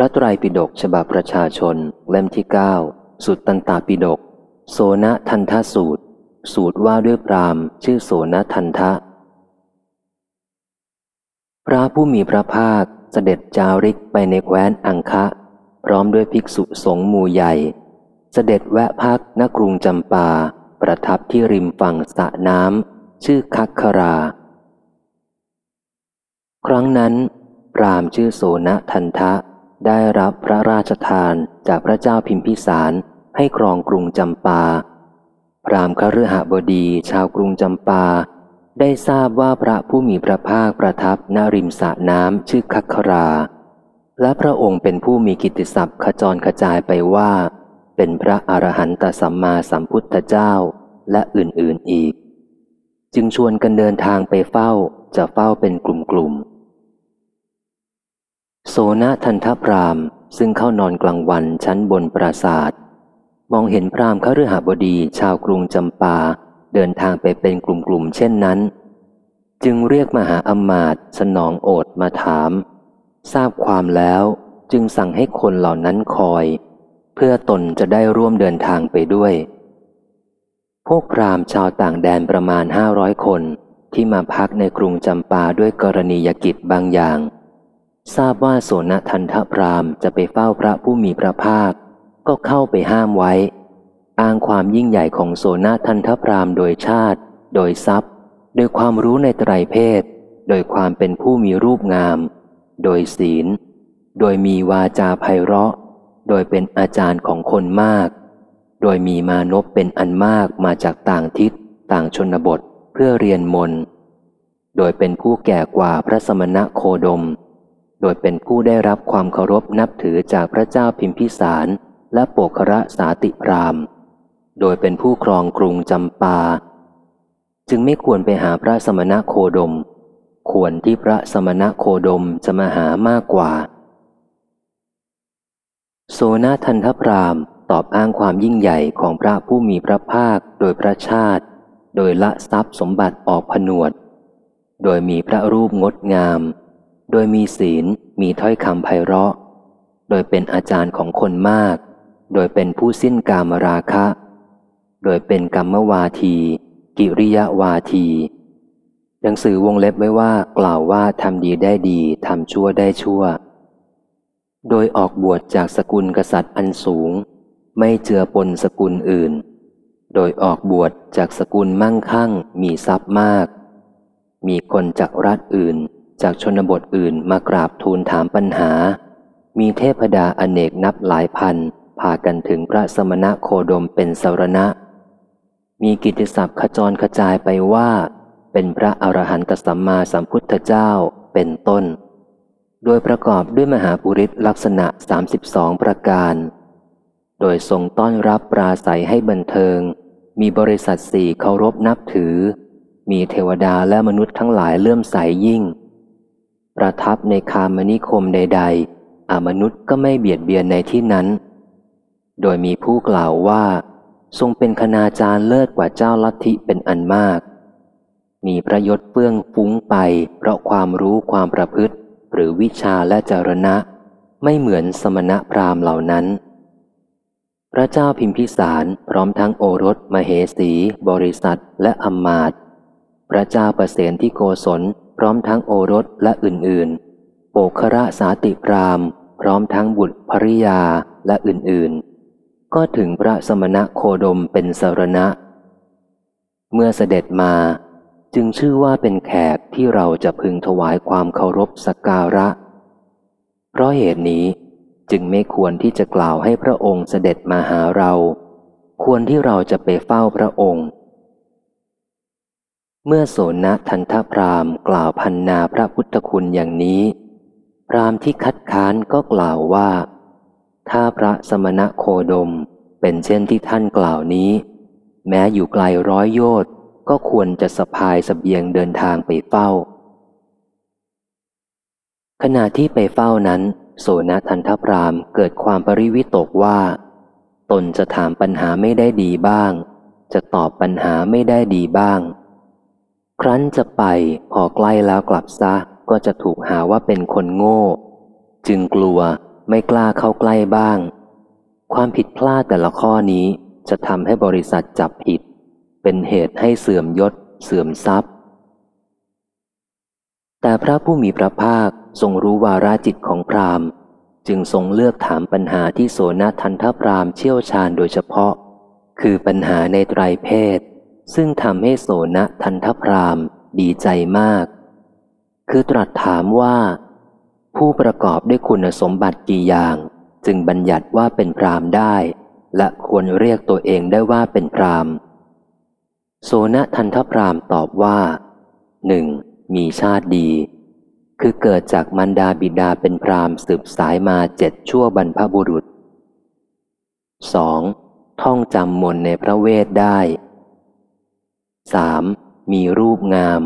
พระไตรปิฎกฉบับประชาชนเล่มที่เก้าสุดตันตาปิฎกโสนทันทสูตร สูตรว่าด้วยพรามชื่อโสนทันทะ พระผู้มีพระภาคเสด็จจาริกไปในแคว้นอังคะ พร้อมด้วยภิกษุสงฆ์หมู่ใหญ่ เสด็จแวะพักณกรุงจำปา ประทับที่ริมฝั่งสระน้ำชื่อคักครา ครั้งนั้น พรามชื่อโสนทันทะ ได้รับพระราชทานจากพระเจ้าพิมพิสารให้ครองกรุงจำปา พรามคฤหบดีชาวกรุงจำปา ได้ทราบว่าพระผู้มีพระภาคประทับณริมสระน้ำชื่อคัคครา และพระองค์เป็นผู้มีกิตติศัพท์ขจรกระจายไปว่า เป็นพระอรหันตสัมมาสัมพุทธเจ้าและอื่นๆอีก จึงชวนกันเดินทางไปเฝ้าจะเฝ้าเป็นกลุ่มๆ โสนทันทพรามซึ่งเข้านอนกลางวันชั้นบนปราศาสตร์มองเห็นพรามขฤหบดีชาวกรุงจำปา เดินทางไปเป็นกลุ่มๆเช่นนั้น จึงเรียกมหาอมาตย์สนองโอดมาถาม ทราบความแล้วจึงสั่งให้คนเหล่านั้นคอย เพื่อตนจะได้ร่วมเดินทางไปด้วย พวกพรามชาวต่างแดนประมาณห้าร้อยคน ที่มาพักในกรุงจำปาด้วยกรณียกิจบางอย่าง ทราบว่าโสนทันทพรามจะไปเฝ้าพระผู้มีพระภาค ก็เข้าไปห้ามไว้ อ้างความยิ่งใหญ่ของโสนทันทพรามโดยชาติ โดยทรัพย์ โดยความรู้ในไตรเพศ โดยความเป็นผู้มีรูปงาม โดยศีล โดยมีวาจาไพเราะ โดยเป็นอาจารย์ของคนมาก โดยมีมานพเป็นอันมากมาจากต่างทิศ ต่างชนบทเพื่อเรียนมน โดยเป็นผู้แก่กว่าพระสมณะโคดม โดยเป็นผู้ได้รับความเคารพนับถือจากพระเจ้าพิมพิสารและโปกระสาติพราม โดยเป็นผู้ครองกรุงจำปา จึงไม่ควรไปหาพระสมณะโคดม ควรที่พระสมณะโคดมจะมาหามากกว่า โซนาทันทพรามตอบอ้างความยิ่งใหญ่ของพระผู้มีพระภาคโดยพระชาติ โดยละทรัพย์สมบัติออกผนวด โดยมีพระรูปงดงาม โดยมีศีลมีถ้อยคำไพเราะ โดยเป็นอาจารย์ของคนมาก โดยเป็นผู้สิ้นกามราคะ โดยเป็นกรรมวาที กิริยาวาทีหนังสือวงเล็บไว้ว่ากล่าวว่าทำดีได้ดีทำชั่วได้ชั่ว โดยออกบวชจากสกุลกษัตริย์อันสูง ไม่เจือปนสกุลอื่น โดยออกบวชจากสกุลมั่งคั่งมีทรัพย์มาก มีคนจากรัฐอื่น จากชนบทอื่นมากราบทูลถามปัญหา มีเทพดาอเนกนับหลายพัน พากันถึงพระสมณะโคดมเป็นสารณะ มีกิติศัพท์ขจรกระจายไปว่า เป็นพระอรหันตสัมมาสัมพุทธเจ้าเป็นต้น โดยประกอบด้วยมหาปุริสลักษณะ 32 ประการ โดยทรงต้อนรับปราศัยให้บันเทิง มีบริษัทสี่เคารพนับถือ มีเทวดาและมนุษย์ทั้งหลายเลื่อมใสยยิ่ง ประทับในคามนิคมใด ๆ อมนุษย์ก็ไม่เบียดเบียนในที่นั้น โดยมีผู้กล่าวว่า ทรงเป็นคณาจารย์เลิศกว่าเจ้าลัทธิเป็นอันมาก มีประยศเปื้องฟุ้งไป เพราะความรู้ความประพฤติ หรือวิชาและจรณะ ไม่เหมือนสมณะพราหมณ์เหล่านั้น พระเจ้าพิมพิสารพร้อมทั้งโอรส มเหสี บริษัทและอมมาตพระเจ้าประเสนที่โกศล พร้อมทั้งโอรสและอื่นๆโปคระสาติพรามพร้อมทั้งบุตรภริยาและอื่นๆ ก็ถึงพระสมณะโคดมเป็นสารณะ เมื่อเสด็จมาจึงชื่อว่าเป็นแขกที่เราจะพึงถวายความเคารพสักการะ เพราะเหตุนี้จึงไม่ควรที่จะกล่าวให้พระองค์เสด็จมาหาเรา ควรที่เราจะไปเฝ้าพระองค์ เมื่อโสนทันทพรามกล่าวพันนาพระพุทธคุณอย่างนี้ พรามที่คัดค้านก็กล่าวว่า ถ้าพระสมณะโคดมเป็นเช่นที่ท่านกล่าวนี้ แม้อยู่ไกลร้อยโยชน์ก็ควรจะสะพายสเสบียงเดินทางไปเฝ้า ขณะที่ไปเฝ้านั้น โสนทันทพรามเกิดความปริวิตกว่า ตนจะถามปัญหาไม่ได้ดีบ้าง จะตอบปัญหาไม่ได้ดีบ้าง ครั้นจะไปพอใกล้แล้วกลับซะ ก็จะถูกหาว่าเป็นคนโง่ จึงกลัวไม่กล้าเข้าใกล้บ้าง ความผิดพลาดแต่ละข้อนี้จะทำให้บริษัทจับผิด เป็นเหตุให้เสื่อมยศ เสื่อมทรัพย์ แต่พระผู้มีพระภาคทรงรู้วาราจิตของพราหมณ์จึงทรงเลือกถามปัญหาที่โสนทันทพรามเชี่ยวชาญโดยเฉพาะ คือปัญหาในไตรเพศ ซึ่งทำให้โสนทันทพรามดีใจมาก คือตรัสถามว่า ผู้ประกอบด้วยคุณสมบัติกี่อย่าง จึงบัญญัติว่าเป็นพรามได้ และควรเรียกตัวเองได้ว่าเป็นพรามโสนทันทพรามตอบว่าหนึ่งมีชาติดี คือเกิดจากมันดาบิดาเป็นพรามสืบสายมาเจ็ดชั่วบรรพบุรุษ 2. ท่องจำมนในพระเวทได้ 3. มีรูปงาม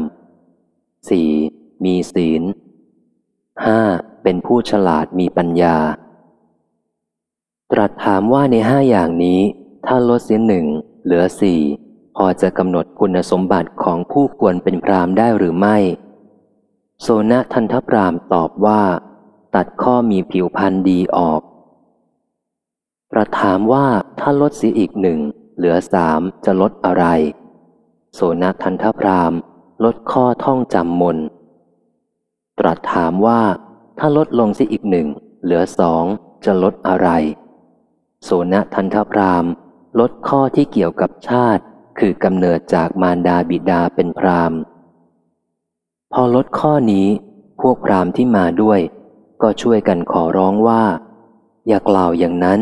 4. มีศีล 5. เป็นผู้ฉลาดมีปัญญา ตรัสถามว่าในห้าอย่างนี้ ถ้าลดเสียหนึ่งเหลือสี่พอจะกำหนดคุณสมบัติของผู้ควรเป็นพรามได้หรือไม่ โซนะทันทพรามตอบว่า ตัดข้อมีผิวพันธ์ดีออกตรัสถามว่าถ้าลดเสียอีกหนึ่งเหลือสามจะลดอะไร โสนทันทพรามลดข้อท่องจำมน ตรัสถามว่าถ้าลดลงสียอีกหนึ่ง เหลือสองจะลดอะไร โสนทันทพรามลดข้อที่เกี่ยวกับชาติ คือกำเนิดจากมารดาบิดาเป็นพรามพอลดข้อนี้ พวกพรามที่มาด้วย ก็ช่วยกันขอร้องว่า อย่ากล่าวอย่างนั้น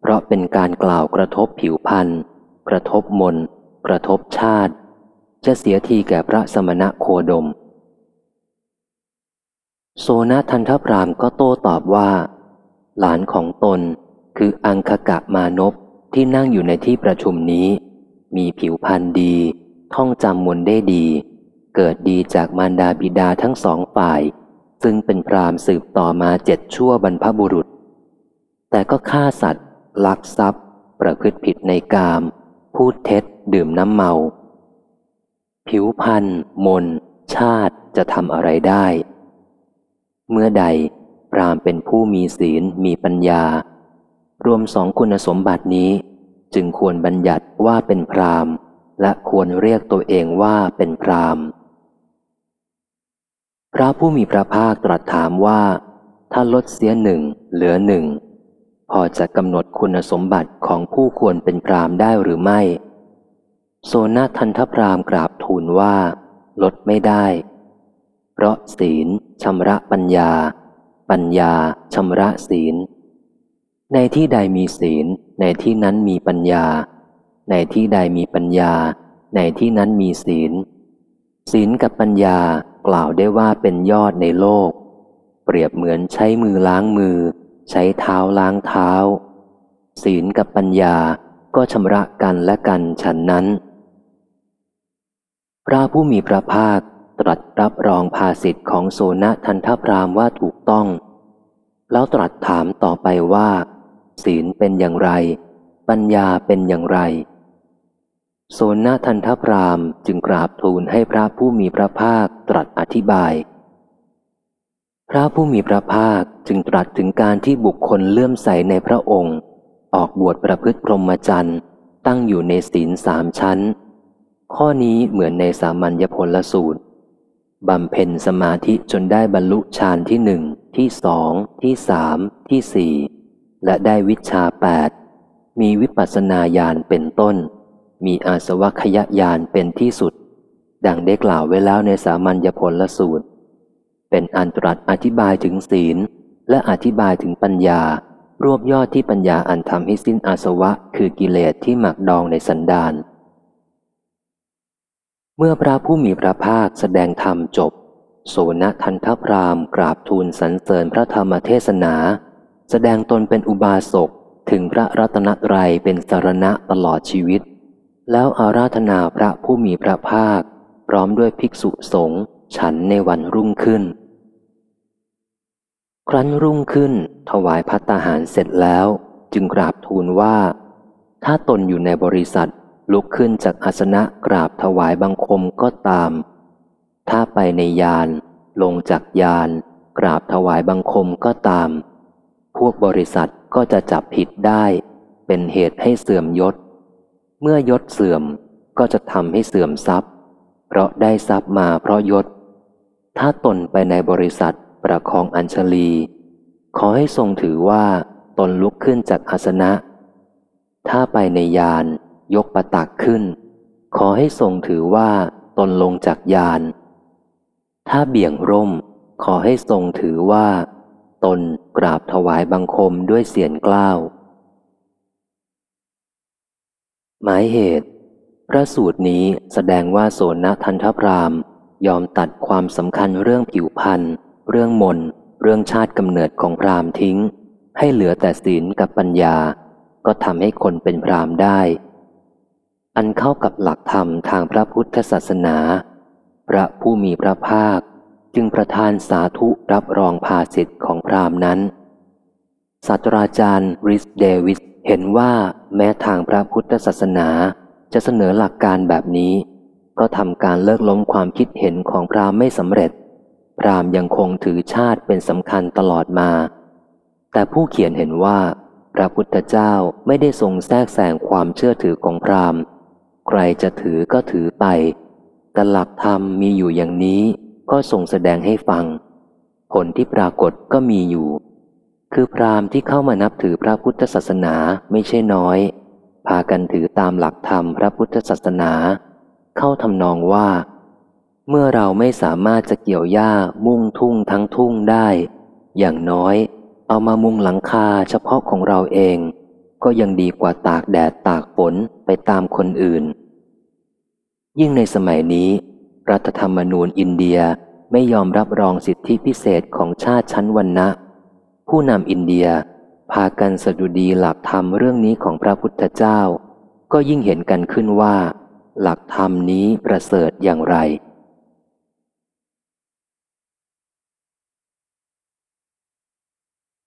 เพราะเป็นการกล่าวกระทบผิวพันธ์กระทบมน กระทบชาติ จะเสียทีแก่พระสมณะโคดม โซนทันทพรามก็โต้ตอบว่า หลานของตนคืออังคกะมานพที่นั่งอยู่ในที่ประชุมนี้ มีผิวพรรณดี ท่องจำมนได้ดี เกิดดีจากมารดาบิดาทั้งสองฝ่าย ซึ่งเป็นพรามสืบต่อมาเจ็ดชั่วบรรพบุรุษ แต่ก็ฆ่าสัตว์ ลักทรัพย์ ประพฤติผิดในกาม พูดเท็จ ดื่มน้ำเมา ผิวพันธ์มน ชาติจะทำอะไรได้ เมื่อใดพรามเป็นผู้มีศีลมีปัญญา รวมสองคุณสมบัตินี้ จึงควรบัญญัติว่าเป็นพรามและควรเรียกตัวเองว่าเป็นพรามพระผู้มีพระภาคตรัสถามว่า ถ้าลดเสียหนึ่งเหลือหนึ่งพอจะกำหนดคุณสมบัติของผู้ควรเป็นพรามได้หรือไม่ โซนทันทพรามกราบทูลว่า ลดไม่ได้ เพราะศีลชำระปัญญา ปัญญาชำระศีล ในที่ใดมีศีล ในที่นั้นมีปัญญา ในที่ใดมีปัญญา ในที่นั้นมีศีล ศีลกับปัญญากล่าวได้ว่าเป็นยอดในโลก เปรียบเหมือนใช้มือล้างมือ ใช้เท้าล้างเท้า ศีลกับปัญญาก็ชำระกันและกันฉันนั้น พระผู้มีพระภาคตรัสรับรองภาสิทธิ์ของโซนทันทพรามว่าถูกต้อง แล้วตรัสถามต่อไปว่า ศีลเป็นอย่างไร ปัญญาเป็นอย่างไรโซนาทันทพรามจึงกราบทูลให้พระผู้มีพระภาคตรัสอธิบาย พระผู้มีพระภาคจึงตรัสถึงการที่บุคคลเลื่อมใสในพระองค์ ออกบวชประพฤติพรหมจรรย์ตั้งอยู่ในศีลสามชั้น ข้อนี้เหมือนในสามัญญผลสูตรบำเพ็ญสมาธิจนได้บรรลุฌานที่หนึ่งที่สองที่สามที่สี่และได้วิชาแปดมีวิปัสสนาญาณเป็นต้น มีอาสวัคยญาณเป็นที่สุด ดังได้กล่าวไว้แล้วในสามัญญผลลสูตร เป็นอันตรัสอธิบายถึงศีล และอธิบายถึงปัญญา รวบยอดที่ปัญญาอันทำให้สิ้นอาสวะคือกิเลสที่หมักดองในสันดาน เมื่อพระผู้มีพระภาคแสดงธรรมจบ โสนทันทพรามกราบทูลสรรเสริญพระธรรมเทศนา แสดงตนเป็นอุบาสกถึงพระรัตนตรัยเป็นสารณะตลอดชีวิต แล้วอาราธนาพระผู้มีพระภาค พร้อมด้วยภิกษุสงฆ์ฉันในวันรุ่งขึ้น ครั้นรุ่งขึ้น ถวายพัตตาหารเสร็จแล้ว จึงกราบทูลว่า ถ้าตนอยู่ในบริษัท ลุกขึ้นจากอาสนะกราบถวายบังคมก็ตาม ถ้าไปในยาน ลงจากยาน กราบถวายบังคมก็ตาม พวกบริษัทก็จะจับผิดได้ เป็นเหตุให้เสื่อมยศ เมื่อยศเสื่อมก็จะทำให้เสื่อมทรัพย์ เพราะได้ทรัพย์มาเพราะยศ ถ้าตนไปในบริษัทประคองอัญชลี ขอให้ทรงถือว่าตนลุกขึ้นจากอาสนะ ถ้าไปในยาน ยกประตักขึ้น ขอให้ทรงถือว่าตนลงจากยาน ถ้าเบี่ยงร่ม ขอให้ทรงถือว่า ตนกราบถวายบังคมด้วยเสียงกล้าว หมายเหตุ พระสูตรนี้แสดงว่าโสนทันทพรามยอมตัดความสำคัญเรื่องผิวพันธ์เรื่องมนเรื่องชาติกำเนิดของพรามทิ้ง ให้เหลือแต่ศีลกับปัญญา ก็ทำให้คนเป็นพรามได้ อันเข้ากับหลักธรรมทางพระพุทธศาสนา พระผู้มีพระภาคจึงประทานสาธุรับรองภาสิทธิ์ของพราหมนั้นศาสตราจารย์ริสเดวิสเห็นว่าแม้ทางพระพุทธศาสนาจะเสนอหลักการแบบนี้ ก็ทำการเลิกล้มความคิดเห็นของพราหมณ์ไม่สำเร็จ พราหมณ์ยังคงถือชาติเป็นสำคัญตลอดมา แต่ผู้เขียนเห็นว่า พระพุทธเจ้าไม่ได้ทรงแทรกแซงความเชื่อถือของพราหมณ์ ใครจะถือก็ถือไป แต่หลักธรรมมีอยู่อย่างนี้ก็ทรงแสดงให้ฟัง ผลที่ปรากฏก็มีอยู่ คือพราหมณ์ที่เข้ามานับถือพระพุทธศาสนาไม่ใช่น้อย พากันถือตามหลักธรรมพระพุทธศาสนา เข้าทำนองว่า เมื่อเราไม่สามารถจะเกี่ยวหญ้ามุ่งทุ่งทั้งทุ่งได้ อย่างน้อย เอามามุงหลังคาเฉพาะของเราเอง ก็ยังดีกว่าตากแดดตากฝนไปตามคนอื่น ยิ่งในสมัยนี้ รัฐธรรมนูญอินเดียไม่ยอมรับรองสิทธิพิเศษของชาติชั้นวันนะผู้นำอินเดียพากันสดุดีหลักธรรมเรื่องนี้ของพระพุทธเจ้า ก็ยิ่งเห็นกันขึ้นว่า หลักธรรมนี้ประเสริฐอย่างไร